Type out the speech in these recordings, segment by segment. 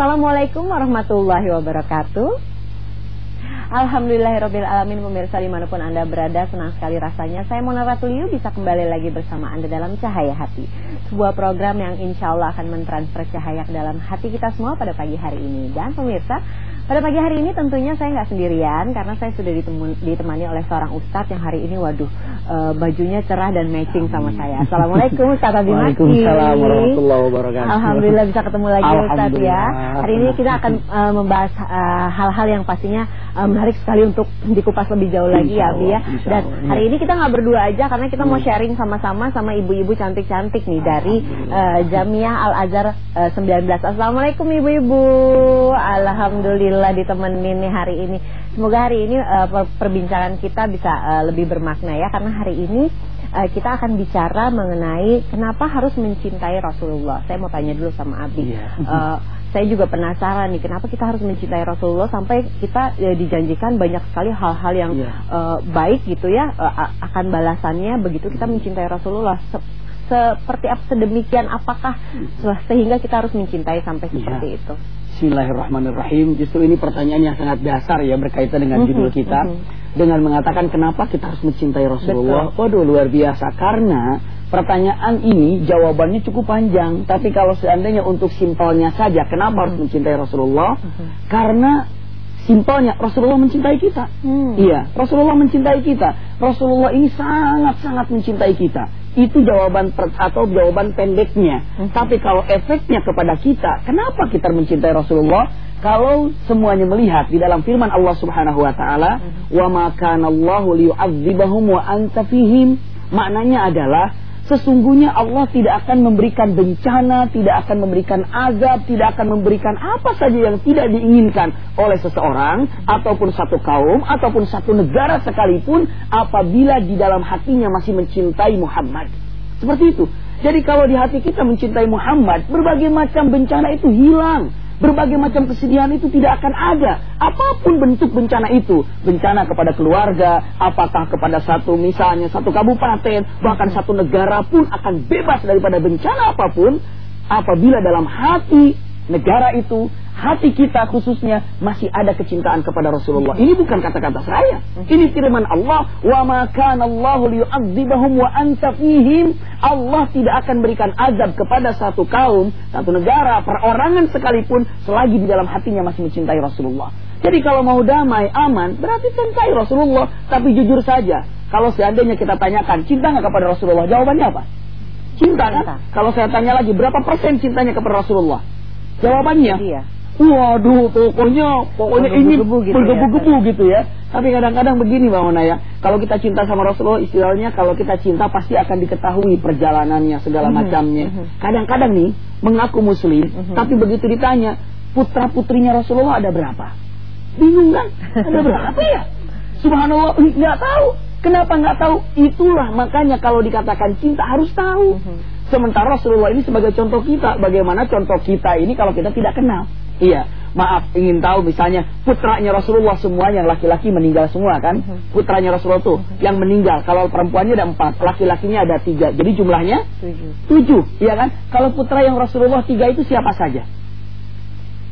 Assalamualaikum warahmatullahi wabarakatuh. Alhamdulillahirrabbilalamin pemirsa di mana pun Anda berada senang sekali rasanya. Saya Mona Ratuliu bisa kembali lagi bersama Anda dalam Cahaya Hati. Sebuah program yang insya Allah akan mentransfer cahaya ke dalam hati kita semua pada pagi hari ini. Dan pemirsa pada pagi hari ini tentunya saya nggak sendirian karena saya sudah ditemani oleh seorang ustadz yang hari ini waduh uh, bajunya cerah dan matching sama saya. Assalamualaikum Ustaz Abimaki. Waalaikumsalam warahmatullahi wabarakatuh. Alhamdulillah bisa ketemu lagi Ustaz ya. Hari ini kita akan uh, membahas eh, hal-hal uh, yang pastinya uh, menarik sekali untuk dikupas lebih jauh lagi ya Bi ya. Dan hari ini kita nggak berdua aja karena kita mau sharing sama-sama sama ibu-ibu cantik-cantik nih dari uh, Jamiah Al Azhar uh, 19. Assalamualaikum ibu-ibu. Alhamdulillah Alhamdulillah ditemenin nih hari ini. Semoga hari ini uh, perbincangan kita bisa uh, lebih bermakna ya karena hari ini uh, kita akan bicara mengenai kenapa harus mencintai Rasulullah. Saya mau tanya dulu sama Abi. Yeah. Iya. Uh, saya juga penasaran nih kenapa kita harus mencintai Rasulullah sampai kita ya, dijanjikan banyak sekali hal-hal yang yeah. Iya. uh, baik gitu ya uh, akan balasannya begitu kita mencintai Rasulullah. Se seperti apa sedemikian apakah sehingga kita harus mencintai sampai seperti yeah. itu. Bismillahirrahmanirrahim. Justru ini pertanyaan yang sangat dasar ya berkaitan dengan judul kita dengan mengatakan kenapa kita harus mencintai Rasulullah. Betul. Waduh luar biasa karena pertanyaan ini jawabannya cukup panjang. Tapi kalau seandainya untuk simpelnya saja kenapa harus mencintai Rasulullah? Karena simpelnya Rasulullah mencintai kita. Hmm. Iya, Rasulullah mencintai kita. Rasulullah ini sangat-sangat mencintai kita. Itu jawaban per, atau jawaban pendeknya. Hmm. Tapi kalau efeknya kepada kita, kenapa kita mencintai Rasulullah? Kalau semuanya melihat di dalam firman Allah Subhanahu wa taala, hmm. "Wa ma kana Allahu liyu'adzibahum wa anta fihim." Maknanya adalah Sesungguhnya Allah tidak akan memberikan bencana, tidak akan memberikan azab, tidak akan memberikan apa saja yang tidak diinginkan oleh seseorang, ataupun satu kaum, ataupun satu negara sekalipun, apabila di dalam hatinya masih mencintai Muhammad. Seperti itu. Jadi kalau di hati kita mencintai Muhammad, berbagai macam bencana itu hilang. Berbagai macam kesedihan itu tidak akan ada. Apa pun bentuk bencana itu. Bencana kepada keluarga, apakah kepada satu misalnya satu kabupaten, bahkan satu negara pun akan bebas daripada bencana apa pun. Apabila dalam hati negara itu hati kita khususnya masih ada kecintaan kepada Rasulullah. Ini bukan kata-kata saya. Ini firman Allah, "Wa ma kana Allahu liyu'adzibahum wa anta fihim." Allah tidak akan berikan azab kepada satu kaum, satu negara, perorangan sekalipun selagi di dalam hatinya masih mencintai Rasulullah. Jadi kalau mau damai, aman, berarti cintai Rasulullah. Tapi jujur saja, kalau seandainya kita tanyakan, cinta nggak kepada Rasulullah? Jawabannya apa? Cinta kan? Kalau saya tanya lagi, berapa persen cintanya kepada Rasulullah? Jawabannya, iya. Waduh, pokoknya pokoknya ini bergebu-gebu gitu, ya. gitu ya. Tapi kadang-kadang begini Bang Ona ya. Kalau kita cinta sama Rasulullah istilahnya kalau kita cinta pasti akan diketahui perjalanannya segala mm -hmm. macamnya. Mhm. Kadang-kadang nih mengaku muslim, mm -hmm. tapi begitu ditanya putra-putrinya Rasulullah ada berapa? Bingung kan? Ada berapa ya? Subhanallah, nggak tahu. Kenapa nggak tahu? Itulah makanya kalau dikatakan cinta harus tahu. Mm -hmm. Sementara Rasulullah ini sebagai contoh kita, bagaimana contoh kita ini kalau kita tidak kenal. Iya, maaf ingin tahu misalnya putranya Rasulullah semua yang laki-laki meninggal semua kan? Mhm. Putranya Rasulullah tuh mhm. yang meninggal. Kalau perempuannya ada empat, laki-lakinya ada tiga. Jadi jumlahnya tujuh. tujuh, iya kan? Kalau putra yang Rasulullah tiga itu siapa saja?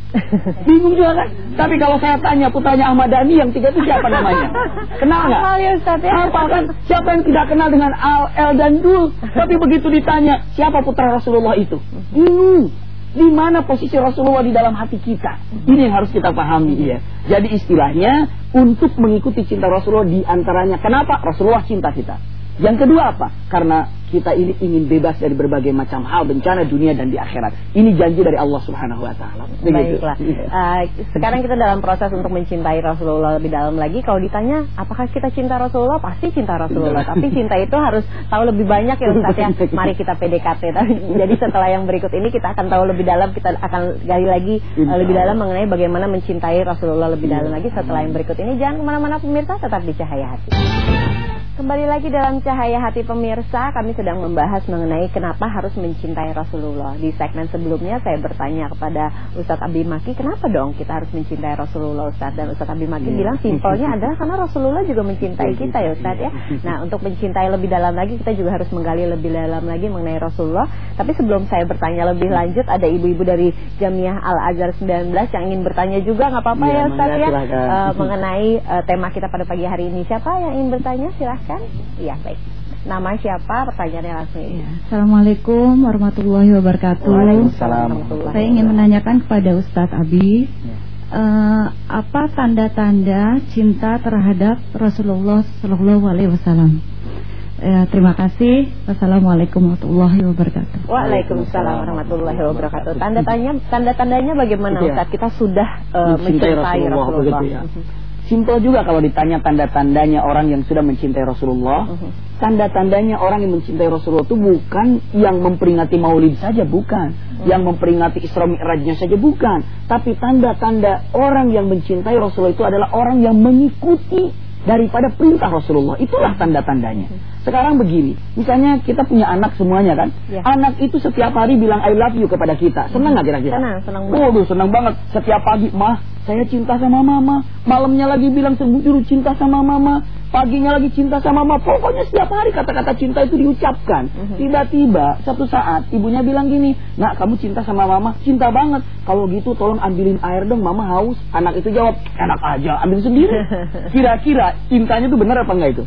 Bingung juga kan? Tapi kalau saya tanya putranya Ahmad Dhani yang tiga itu siapa namanya? Kenal nggak? Ya, ya. Apa kan? Siapa yang tidak kenal dengan Al, El dan Dul? Tapi begitu ditanya siapa putra Rasulullah itu? Bingung. Di mana posisi Rasulullah di dalam hati kita? Ini yang harus kita pahami ya. Jadi istilahnya untuk mengikuti cinta Rasulullah di antaranya kenapa Rasulullah cinta kita? Yang kedua apa? Karena kita ini ingin bebas dari berbagai macam hal bencana dunia dan di akhirat. Ini janji dari Allah Subhanahu wa taala. Baiklah. Uh, sekarang kita dalam proses untuk mencintai Rasulullah lebih dalam lagi. Kalau ditanya apakah kita cinta Rasulullah? Pasti cinta Rasulullah. Tapi cinta itu harus tahu lebih banyak ya Ustaz ya. Mari kita PDKT. Jadi setelah yang berikut ini kita akan tahu lebih dalam, kita akan gali lagi uh, lebih dalam mengenai bagaimana mencintai Rasulullah lebih dalam lagi setelah yang berikut ini. Jangan ke mana-mana pemirsa, tetap di Cahaya Hati. Kembali lagi dalam Cahaya Hati Pemirsa, kami sedang membahas mengenai kenapa harus mencintai Rasulullah. Di segmen sebelumnya saya bertanya kepada Ustadz Abi Maki, kenapa dong kita harus mencintai Rasulullah Ustadz? Dan Ustadz Abi Maki yeah. bilang simpelnya adalah karena Rasulullah juga mencintai iya, kita ya Ustadz ya. Nah untuk mencintai lebih dalam lagi kita juga harus menggali lebih dalam lagi mengenai Rasulullah. Tapi sebelum saya bertanya lebih lanjut, ada ibu-ibu dari Jamiah Al-Azhar 19 yang ingin bertanya juga, nggak apa-apa ya, ya Ustadz ya, uh, mengenai uh, tema kita pada pagi hari ini. Siapa yang ingin bertanya? Silahkan kan? Iya, baik. Nama siapa? Pertanyaannya langsung. Ya. Assalamualaikum warahmatullahi wabarakatuh. Waalaikumsalam. Saya ingin menanyakan kepada Ustadz Abi, ya. uh, apa tanda-tanda cinta terhadap Rasulullah Shallallahu Alaihi Wasallam? Ya, terima kasih. Wassalamualaikum warahmatullahi wabarakatuh. Waalaikumsalam warahmatullahi wabarakatuh. Tanda-tandanya, tanda-tandanya bagaimana ya. Ustaz? Kita sudah uh, mencintai Rasulullah. Rasulullah. ya. Simpel juga kalau ditanya tanda-tandanya orang yang sudah mencintai Rasulullah. Uh-huh. Tanda-tandanya orang yang mencintai Rasulullah itu bukan yang memperingati maulid saja, bukan. Uh-huh. Yang memperingati Isra Mi'rajnya saja, bukan. Tapi tanda-tanda orang yang mencintai Rasulullah itu adalah orang yang mengikuti daripada perintah Rasulullah. Itulah tanda-tandanya. Sekarang begini, misalnya kita punya anak semuanya kan. Ya. Anak itu setiap hari bilang I love you kepada kita. Senang nggak kira-kira? Senang, senang banget. Waduh, senang banget. Setiap pagi, mah, saya cinta sama mama. Malamnya lagi bilang sebujur cinta sama mama. Paginya lagi cinta sama mama. Pokoknya setiap hari kata-kata cinta itu diucapkan. Mhm. Tiba-tiba satu saat ibunya bilang gini, nak kamu cinta sama mama? Cinta banget. Kalau gitu tolong ambilin air dong, mama haus. Anak itu jawab, enak aja, ambil sendiri. Kira-kira cintanya itu benar apa enggak itu?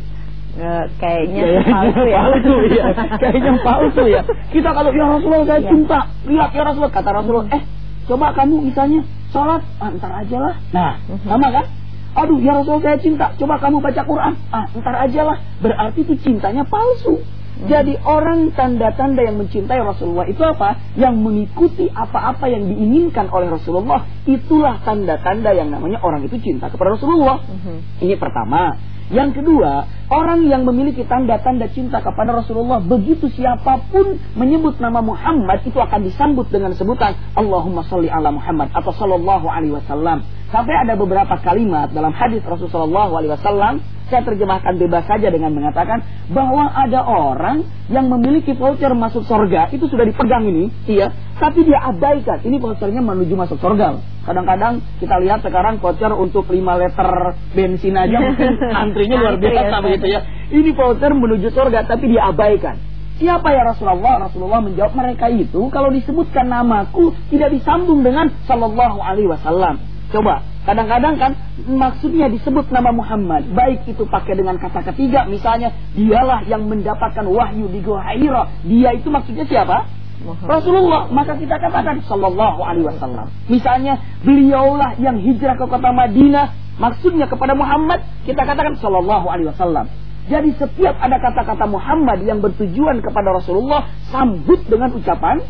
Uh, kayaknya palsu ya. palsu ya. Kayaknya palsu ya. Kita kalau ya Rasulullah saya ya. cinta, lihat ya Rasulullah kata Rasulullah, eh coba kamu misalnya sholat, ah, ntar aja lah. Nah, mhm. sama kan? Aduh ya Rasulullah saya cinta, coba kamu baca Quran, ah ntar aja lah. Berarti itu cintanya palsu. Mhm. Jadi orang tanda-tanda yang mencintai Rasulullah itu apa? Yang mengikuti apa-apa yang diinginkan oleh Rasulullah. Itulah tanda-tanda yang namanya orang itu cinta kepada Rasulullah. Mhm. Ini pertama. Yang kedua, orang yang memiliki tanda-tanda cinta kepada Rasulullah, begitu siapa pun menyebut nama Muhammad itu akan disambut dengan sebutan Allahumma salli ala Muhammad atau sallallahu alaihi wasallam. Sampai ada beberapa kalimat dalam hadis Rasulullah SAW saya terjemahkan bebas saja dengan mengatakan bahwa ada orang yang memiliki voucher masuk surga itu sudah dipegang ini, iya, tapi dia abaikan. Ini vouchernya menuju masuk surga. Kadang-kadang kita lihat sekarang voucher untuk 5 liter bensin aja mungkin antrinya luar biasa begitu ya. Ini voucher menuju surga tapi dia abaikan. Siapa ya Rasulullah? Rasulullah menjawab mereka itu kalau disebutkan namaku tidak disambung dengan Sallallahu Alaihi Wasallam. Coba, kadang-kadang kan maksudnya disebut nama Muhammad. Baik itu pakai dengan kata ketiga, misalnya dialah yang mendapatkan wahyu di Gua Hira. Dia itu maksudnya siapa? Muhammad. Rasulullah. Maka kita katakan Sallallahu Alaihi Wasallam. Misalnya beliaulah yang hijrah ke kota Madinah. Maksudnya kepada Muhammad, kita katakan Sallallahu Alaihi Wasallam. Jadi setiap ada kata-kata Muhammad yang bertujuan kepada Rasulullah, sambut dengan ucapan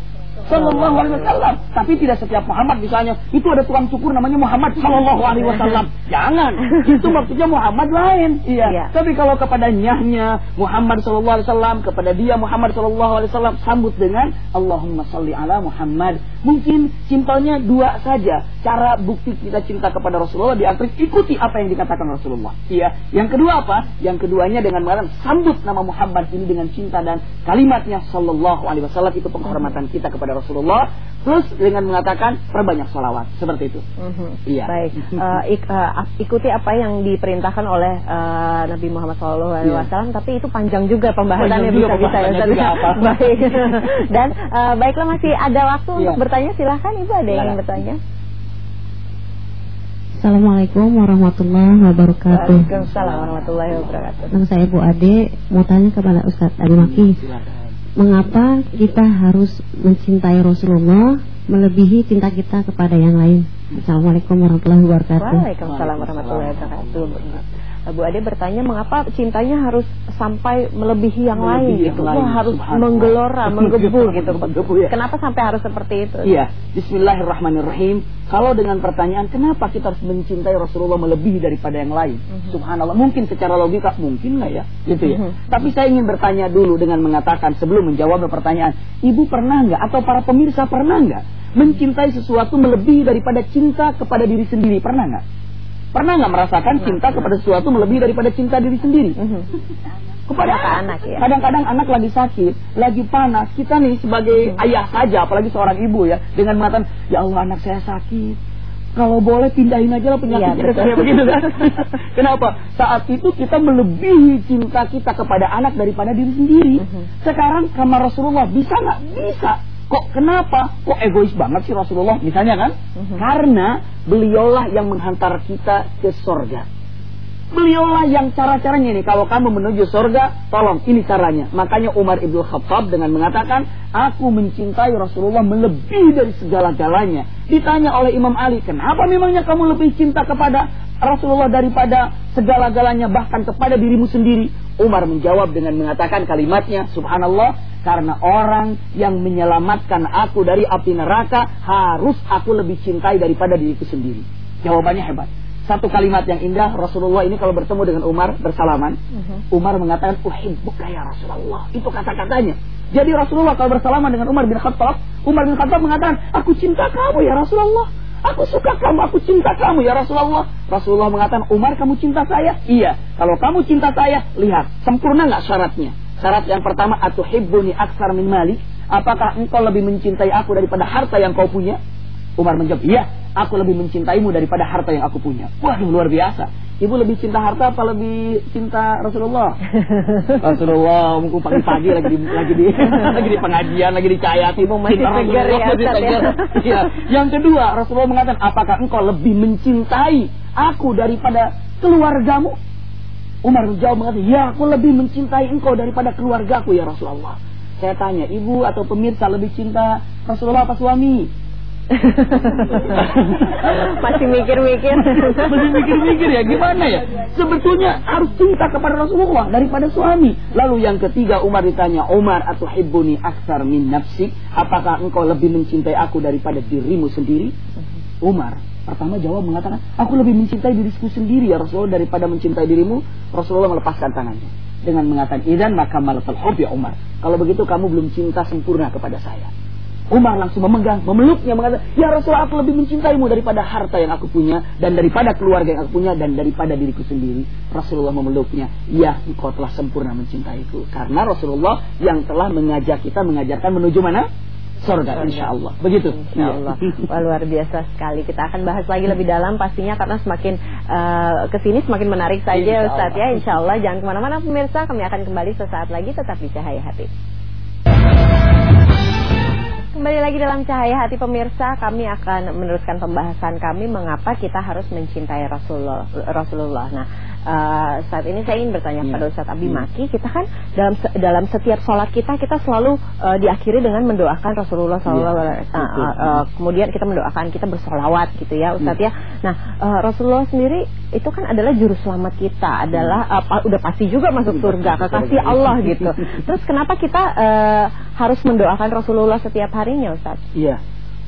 Sallallahu Alaihi Wasallam. Tapi tidak setiap Muhammad misalnya itu ada tukang cukur namanya Muhammad Sallallahu Alaihi Wasallam. Jangan. Itu maksudnya Muhammad lain. Iya. Ya. Tapi kalau kepada nyahnya Muhammad Sallallahu Alaihi Wasallam kepada dia Muhammad Sallallahu Alaihi Wasallam sambut dengan Allahumma salli ala Muhammad. Mungkin simpelnya dua saja cara bukti kita cinta kepada Rasulullah di antara ikuti apa yang dikatakan Rasulullah. Iya. Yang kedua apa? Yang keduanya dengan mengatakan sambut nama Muhammad ini dengan cinta dan kalimatnya Sallallahu Alaihi Wasallam itu penghormatan kita kepada kepada Rasulullah terus dengan mengatakan perbanyak salawat seperti itu. Mm-hmm. Iya. Baik. Uh, ik, uh, ikuti apa yang diperintahkan oleh uh, Nabi Muhammad SAW. Yeah. Tapi itu panjang juga pembahasannya bisa bisa ya. Juga apa. Baik. Dan uh, baiklah masih ada waktu yeah. untuk bertanya. Silahkan Ibu ada yang ingin bertanya. Assalamualaikum warahmatullahi wabarakatuh. Waalaikumsalam warahmatullahi wabarakatuh. Nama saya Bu Ade, mau tanya kepada Ustadz Adi Maki. Silakan mengapa kita harus mencintai Rasulullah melebihi cinta kita kepada yang lain. Assalamualaikum warahmatullahi wabarakatuh. Waalaikumsalam warahmatullahi wabarakatuh. Bu Ade bertanya mengapa cintanya harus sampai melebihi yang melebihi lain gitu. Yang lain. harus menggelora, menggebu gitu. Menggebu, ya. Kenapa sampai harus seperti itu? Iya. Bismillahirrahmanirrahim. Kalau dengan pertanyaan kenapa kita harus mencintai Rasulullah melebihi daripada yang lain? Mhm. -huh. Subhanallah. Mungkin secara logika mungkin nggak ya? Gitu ya. Mhm. -huh. Tapi saya ingin bertanya dulu dengan mengatakan sebelum menjawab pertanyaan, Ibu pernah nggak atau para pemirsa pernah nggak mencintai sesuatu melebihi daripada cinta kepada diri sendiri? Pernah nggak? Pernah nggak merasakan cinta kepada sesuatu melebihi daripada cinta diri sendiri? Mhm. Kepada Kepada anak, ya. Kadang-kadang anak lagi sakit, lagi panas, kita nih sebagai ayah saja, apalagi seorang ibu ya, dengan mengatakan, ya Allah anak saya sakit, kalau boleh pindahin aja lah penyakitnya begitu kan. Kenapa? Saat itu kita melebihi cinta kita kepada anak daripada diri sendiri. Sekarang kamar Rasulullah bisa nggak? Bisa. Kok kenapa? Kok egois banget sih Rasulullah? Misalnya kan? Mhm. Karena beliaulah yang menghantar kita ke sorga. Beliaulah yang cara-caranya ini. Kalau kamu menuju sorga, tolong ini caranya. Makanya Umar ibn Khattab dengan mengatakan, aku mencintai Rasulullah melebihi dari segala-galanya. Ditanya oleh Imam Ali, kenapa memangnya kamu lebih cinta kepada Rasulullah daripada segala-galanya bahkan kepada dirimu sendiri? Umar menjawab dengan mengatakan kalimatnya, Subhanallah, karena orang yang menyelamatkan aku dari api neraka harus aku lebih cintai daripada diriku sendiri. Jawabannya hebat. Satu kalimat yang indah, Rasulullah ini kalau bertemu dengan Umar bersalaman, Mhm. Umar mengatakan, uhibbuka ya Rasulullah. Itu kata-katanya. Jadi Rasulullah kalau bersalaman dengan Umar bin Khattab, Umar bin Khattab mengatakan, aku cinta kamu ya Rasulullah. Aku suka kamu, aku cinta kamu ya Rasulullah. Rasulullah mengatakan, Umar kamu cinta saya? Iya. Kalau kamu cinta saya, lihat, sempurna nggak syaratnya? Syarat yang pertama, atuhibbuni aksar min mali. Apakah engkau lebih mencintai aku daripada harta yang kau punya? Umar menjawab, iya, aku lebih mencintaimu daripada harta yang aku punya. Waduh, luar biasa. Ibu lebih cinta harta apa lebih cinta Rasulullah? Rasulullah, mungkin pagi-pagi lagi di, lagi di lagi di pengajian, lagi di cahaya Ibu masih cinta segar ya, ya. Iya. Yang kedua, Rasulullah mengatakan, apakah engkau lebih mencintai aku daripada keluargamu? Umar menjawab mengatakan, ya aku lebih mencintai engkau daripada keluargaku ya Rasulullah. Saya tanya, ibu atau pemirsa lebih cinta Rasulullah apa suami? Masih mikir-mikir. Masih mikir-mikir ya gimana ya? Sebetulnya harus cinta kepada Rasulullah daripada suami. Lalu yang ketiga Umar ditanya, Umar atau hibbuni aksar min nafsik? Apakah engkau lebih mencintai aku daripada dirimu sendiri? Umar pertama jawab mengatakan, aku lebih mencintai diriku sendiri ya Rasulullah daripada mencintai dirimu. Rasulullah melepaskan tangannya dengan mengatakan, idan maka malatul hub ya Umar. Kalau begitu kamu belum cinta sempurna kepada saya. Umar langsung memegang, memeluknya mengatakan, "Ya Rasulullah, aku lebih mencintaimu daripada harta yang aku punya dan daripada keluarga yang aku punya dan daripada diriku sendiri." Rasulullah memeluknya, "Ya, engkau telah sempurna mencintaiku." Karena Rasulullah yang telah mengajak kita mengajarkan menuju mana? Surga, insya Allah. Begitu. Insya Allah. Wah, luar biasa sekali. Kita akan bahas lagi lebih dalam pastinya karena semakin uh, ke sini semakin menarik saja Insya Ustaz ya. Insya Allah. Jangan ke mana-mana pemirsa. Kami akan kembali sesaat lagi tetap di Cahaya Hati. Kembali lagi dalam Cahaya Hati pemirsa, kami akan meneruskan pembahasan kami mengapa kita harus mencintai Rasulullah. Rasulullah. Nah, eh, saat ini saya ingin bertanya Iya. kepada Ustadz Abi Hmm. Maki, kita kan dalam dalam setiap sholat kita kita selalu eh, diakhiri dengan mendoakan Rasulullah Sallallahu Iya, Alaihi Wasallam. betul. Eh, eh, kemudian kita mendoakan kita bersolawat gitu ya, Ustadz Iya. ya. Nah, eh, Rasulullah sendiri itu kan adalah juru selamat kita, adalah pa- udah pasti juga masuk surga, kekasih surga. Allah gitu. Terus kenapa kita eh, harus mendoakan Rasulullah setiap harinya, Ustaz? Iya.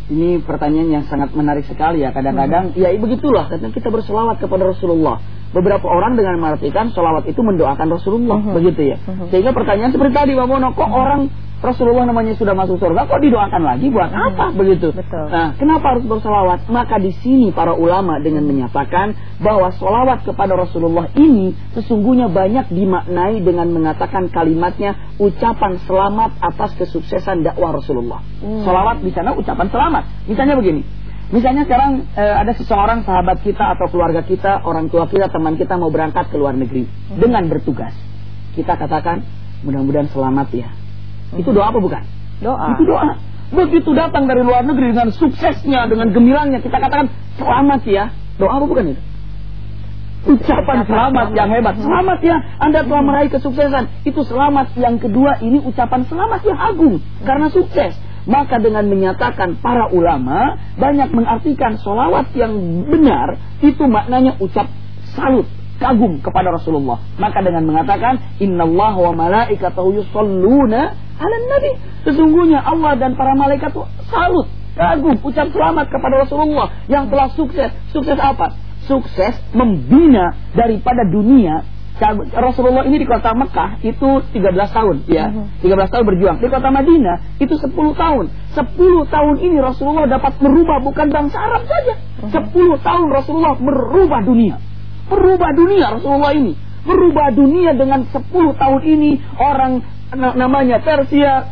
Ini pertanyaan yang sangat menarik sekali ya. Kadang-kadang, ya begitulah. Karena kita bersolawat kepada Rasulullah. Beberapa orang dengan mengartikan solawat itu mendoakan Rasulullah. Mhm. Begitu ya. Mhm. Sehingga pertanyaan seperti tadi, Pak Mono. Kok orang Rasulullah namanya sudah masuk surga, kok didoakan lagi? Buat Mhm. apa? Begitu. Betul. Nah, kenapa harus bersolawat? Maka di sini para ulama dengan menyatakan bahwa solawat kepada Rasulullah ini sesungguhnya banyak dimaknai dengan mengatakan kalimatnya ucapan selamat atas kesuksesan dakwah Rasulullah. Hmm. Solawat di sana ucapan selamat. Misalnya begini. Misalnya sekarang eh, ada seseorang sahabat kita atau keluarga kita, orang tua kita, teman kita mau berangkat ke luar negeri dengan bertugas. Kita katakan mudah-mudahan selamat ya. Itu doa apa bukan? Doa. Itu doa. Begitu datang dari luar negeri dengan suksesnya, dengan gembiranya, kita katakan selamat ya. Doa apa bukan itu? Ucapan selamat yang hebat. Selamat ya, Anda telah meraih kesuksesan. Itu selamat. Yang kedua ini ucapan selamat yang agung karena sukses. Maka dengan menyatakan para ulama banyak mengartikan solawat yang benar itu maknanya ucap salut kagum kepada Rasulullah. Maka dengan mengatakan Innallaha wa malaikatahu yusalluna 'alan nabi. Sesungguhnya Allah dan para malaikat salut, kagum, ucap selamat kepada Rasulullah yang telah sukses. Sukses apa? Sukses membina daripada dunia Rasulullah ini di kota Mekah itu 13 tahun ya. 13 tahun berjuang. Di kota Madinah itu 10 tahun. 10 tahun ini Rasulullah dapat merubah bukan bangsa Arab saja. 10 tahun Rasulullah merubah dunia. Merubah dunia Rasulullah ini. Merubah dunia dengan 10 tahun ini orang namanya Persia,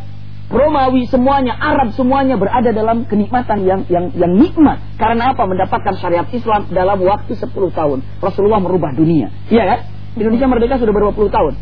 Romawi semuanya, Arab semuanya berada dalam kenikmatan yang yang yang nikmat. Karena apa? Mendapatkan syariat Islam dalam waktu 10 tahun. Rasulullah merubah dunia. Iya kan? Indonesia merdeka sudah berapa puluh tahun?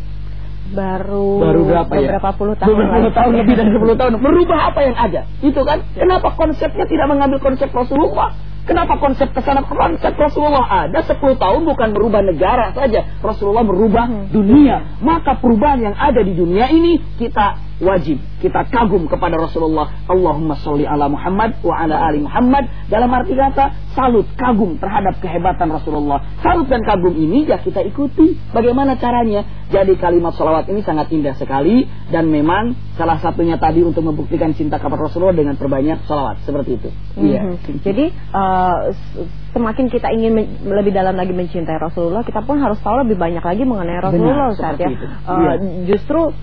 Baru baru berapa ya? Beberapa puluh tahun. Beberapa tahun lebih dari sepuluh tahun. Merubah apa yang ada? Itu kan? Kenapa konsepnya tidak mengambil konsep Rasulullah? Kenapa konsep ke sana konsep Rasulullah ada 10 tahun bukan merubah negara saja. Rasulullah merubah hmm. dunia. Maka perubahan yang ada di dunia ini kita wajib kita kagum kepada Rasulullah. Allahumma sholli ala Muhammad wa ala ali Muhammad. Dalam arti kata salut, kagum terhadap kehebatan Rasulullah. Salut dan kagum ini ya kita ikuti. Bagaimana caranya? Jadi kalimat salawat ini sangat indah sekali dan memang salah satunya tadi untuk membuktikan cinta kepada Rasulullah dengan perbanyak salawat seperti itu. Iya. Mm -hmm. Jadi uh, semakin kita ingin lebih dalam lagi mencintai Rasulullah, kita pun harus tahu lebih banyak lagi mengenai Rasulullah Benar, saat ya. Uh, Justru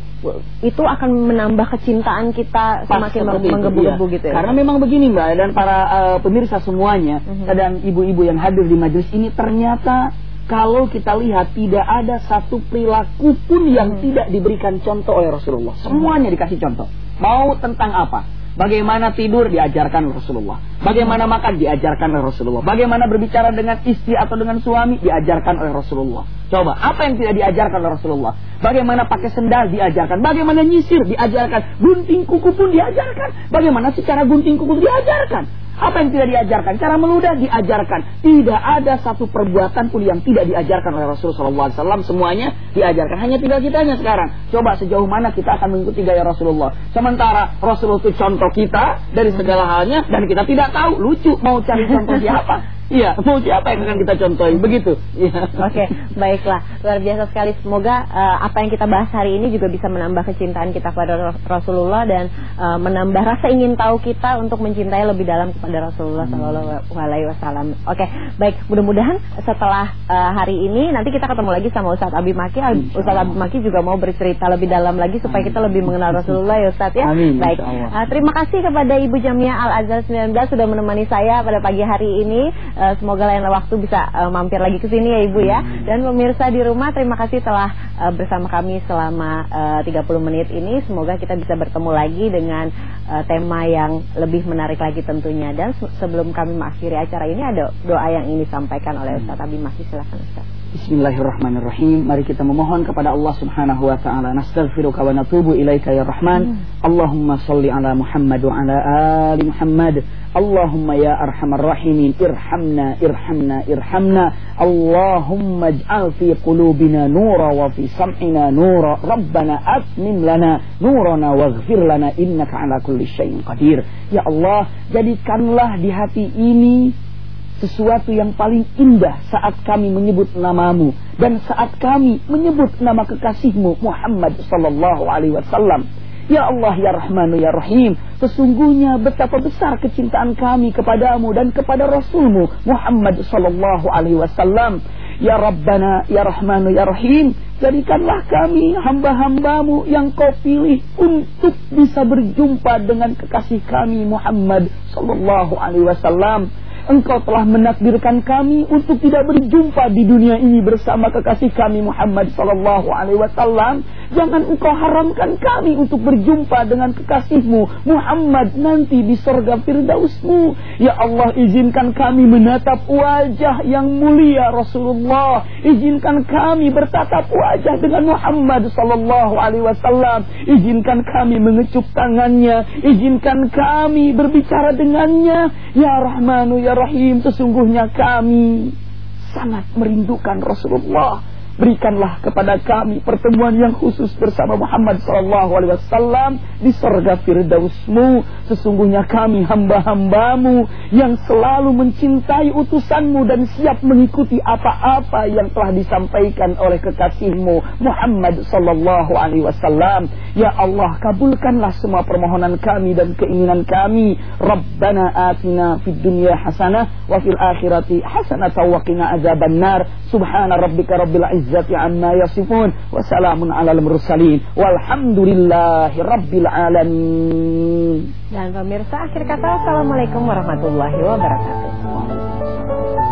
itu akan menambah kecintaan kita semakin menggebu-gebu iya. gitu ya. Karena memang begini Mbak dan para uh, pemirsa semuanya mm -hmm. dan ibu-ibu yang hadir di majelis ini ternyata kalau kita lihat tidak ada satu perilaku pun yang hmm. tidak diberikan contoh oleh Rasulullah. Semuanya dikasih contoh. Mau tentang apa? Bagaimana tidur diajarkan Rasulullah. Bagaimana makan diajarkan oleh Rasulullah. Bagaimana berbicara dengan istri atau dengan suami diajarkan oleh Rasulullah. Coba, apa yang tidak diajarkan oleh Rasulullah? Bagaimana pakai sendal diajarkan. Bagaimana nyisir diajarkan. Gunting kuku pun diajarkan. Bagaimana secara gunting kuku diajarkan. Apa yang tidak diajarkan? Cara meludah diajarkan. Tidak ada satu perbuatan pun yang tidak diajarkan oleh Rasulullah SAW. Semuanya diajarkan. Hanya tinggal kitanya sekarang. Coba sejauh mana kita akan mengikuti gaya Rasulullah. Sementara Rasulullah itu contoh kita dari segala halnya. Dan kita tidak tahu. Lucu mau cari contoh siapa. Iya, mau siapa yang akan kita contohi? Begitu. Iya. Oke, okay, baiklah. Luar biasa sekali. Semoga uh, apa yang kita bahas hari ini juga bisa menambah kecintaan kita kepada Rasulullah dan uh, menambah rasa ingin tahu kita untuk mencintai lebih dalam kepada Rasulullah. Shallallahu Alaihi Wasallam. Oke, baik. Mudah-mudahan setelah uh, hari ini nanti kita ketemu lagi sama Ustadz Abi Maki. Ustadz Abi Maki juga mau bercerita lebih dalam lagi supaya kita lebih mengenal Rasulullah ya Ustadz ya. Amin, baik. Uh, terima kasih kepada Ibu Jamia Al Azhar 19 sudah menemani saya pada pagi hari ini. Uh, semoga lain waktu bisa uh, mampir lagi ke sini ya Ibu ya. Dan pemirsa di rumah terima kasih telah uh, bersama kami selama uh, 30 menit ini. Semoga kita bisa bertemu lagi dengan uh, tema yang lebih menarik lagi tentunya. Dan sebelum kami mengakhiri acara ini ada doa yang ingin disampaikan oleh Ustaz Abi Masih silakan Ustaz. Bismillahirrahmanirrahim. Mari kita memohon kepada Allah Subhanahu wa taala. Nastaghfiruka wa natubu ilaika ya Rahman. Hmm. Allahumma shalli ala Muhammad wa ala ali Muhammad. Allahumma ya arhamar rahimin irhamna irhamna irhamna. Allahumma ij'al fi qulubina nura wa fi sam'ina nura. Rabbana atmim lana nurana waghfir lana innaka ala kulli syai'in qadir. Ya Allah, jadikanlah di hati ini sesuatu yang paling indah saat kami menyebut namamu dan saat kami menyebut nama kekasihmu Muhammad sallallahu alaihi wasallam. Ya Allah ya Rahmanu ya Rahim Sesungguhnya betapa besar kecintaan kami kepadamu dan kepada Rasulmu Muhammad sallallahu alaihi wasallam Ya Rabbana ya Rahmanu ya Rahim Jadikanlah kami hamba-hambamu yang kau pilih Untuk bisa berjumpa dengan kekasih kami Muhammad sallallahu alaihi wasallam Engkau telah menakdirkan kami untuk tidak berjumpa di dunia ini bersama kekasih kami Muhammad sallallahu alaihi wasallam. Jangan engkau haramkan kami untuk berjumpa dengan kekasihmu Muhammad nanti di surga firdausmu. Ya Allah izinkan kami menatap wajah yang mulia Rasulullah. Izinkan kami bertatap wajah dengan Muhammad sallallahu alaihi wasallam. Izinkan kami mengecup tangannya. Izinkan kami berbicara dengannya. Ya Rahmanu ya Rahim sesungguhnya kami sangat merindukan Rasulullah Berikanlah kepada kami pertemuan yang khusus bersama Muhammad sallallahu alaihi wasallam di surga firdausmu. Sesungguhnya kami hamba-hambamu yang selalu mencintai utusanmu dan siap mengikuti apa-apa yang telah disampaikan oleh kekasihmu Muhammad sallallahu alaihi wasallam. Ya Allah, kabulkanlah semua permohonan kami dan keinginan kami. Rabbana atina fid dunya hasanah wa fil akhirati hasanah wa qina azabannar. Subhana rabbika rabbil izzati izzati amma yasifun wa salamun alal mursalin walhamdulillahi rabbil alamin. Dan pemirsa akhir kata Assalamualaikum warahmatullahi wabarakatuh.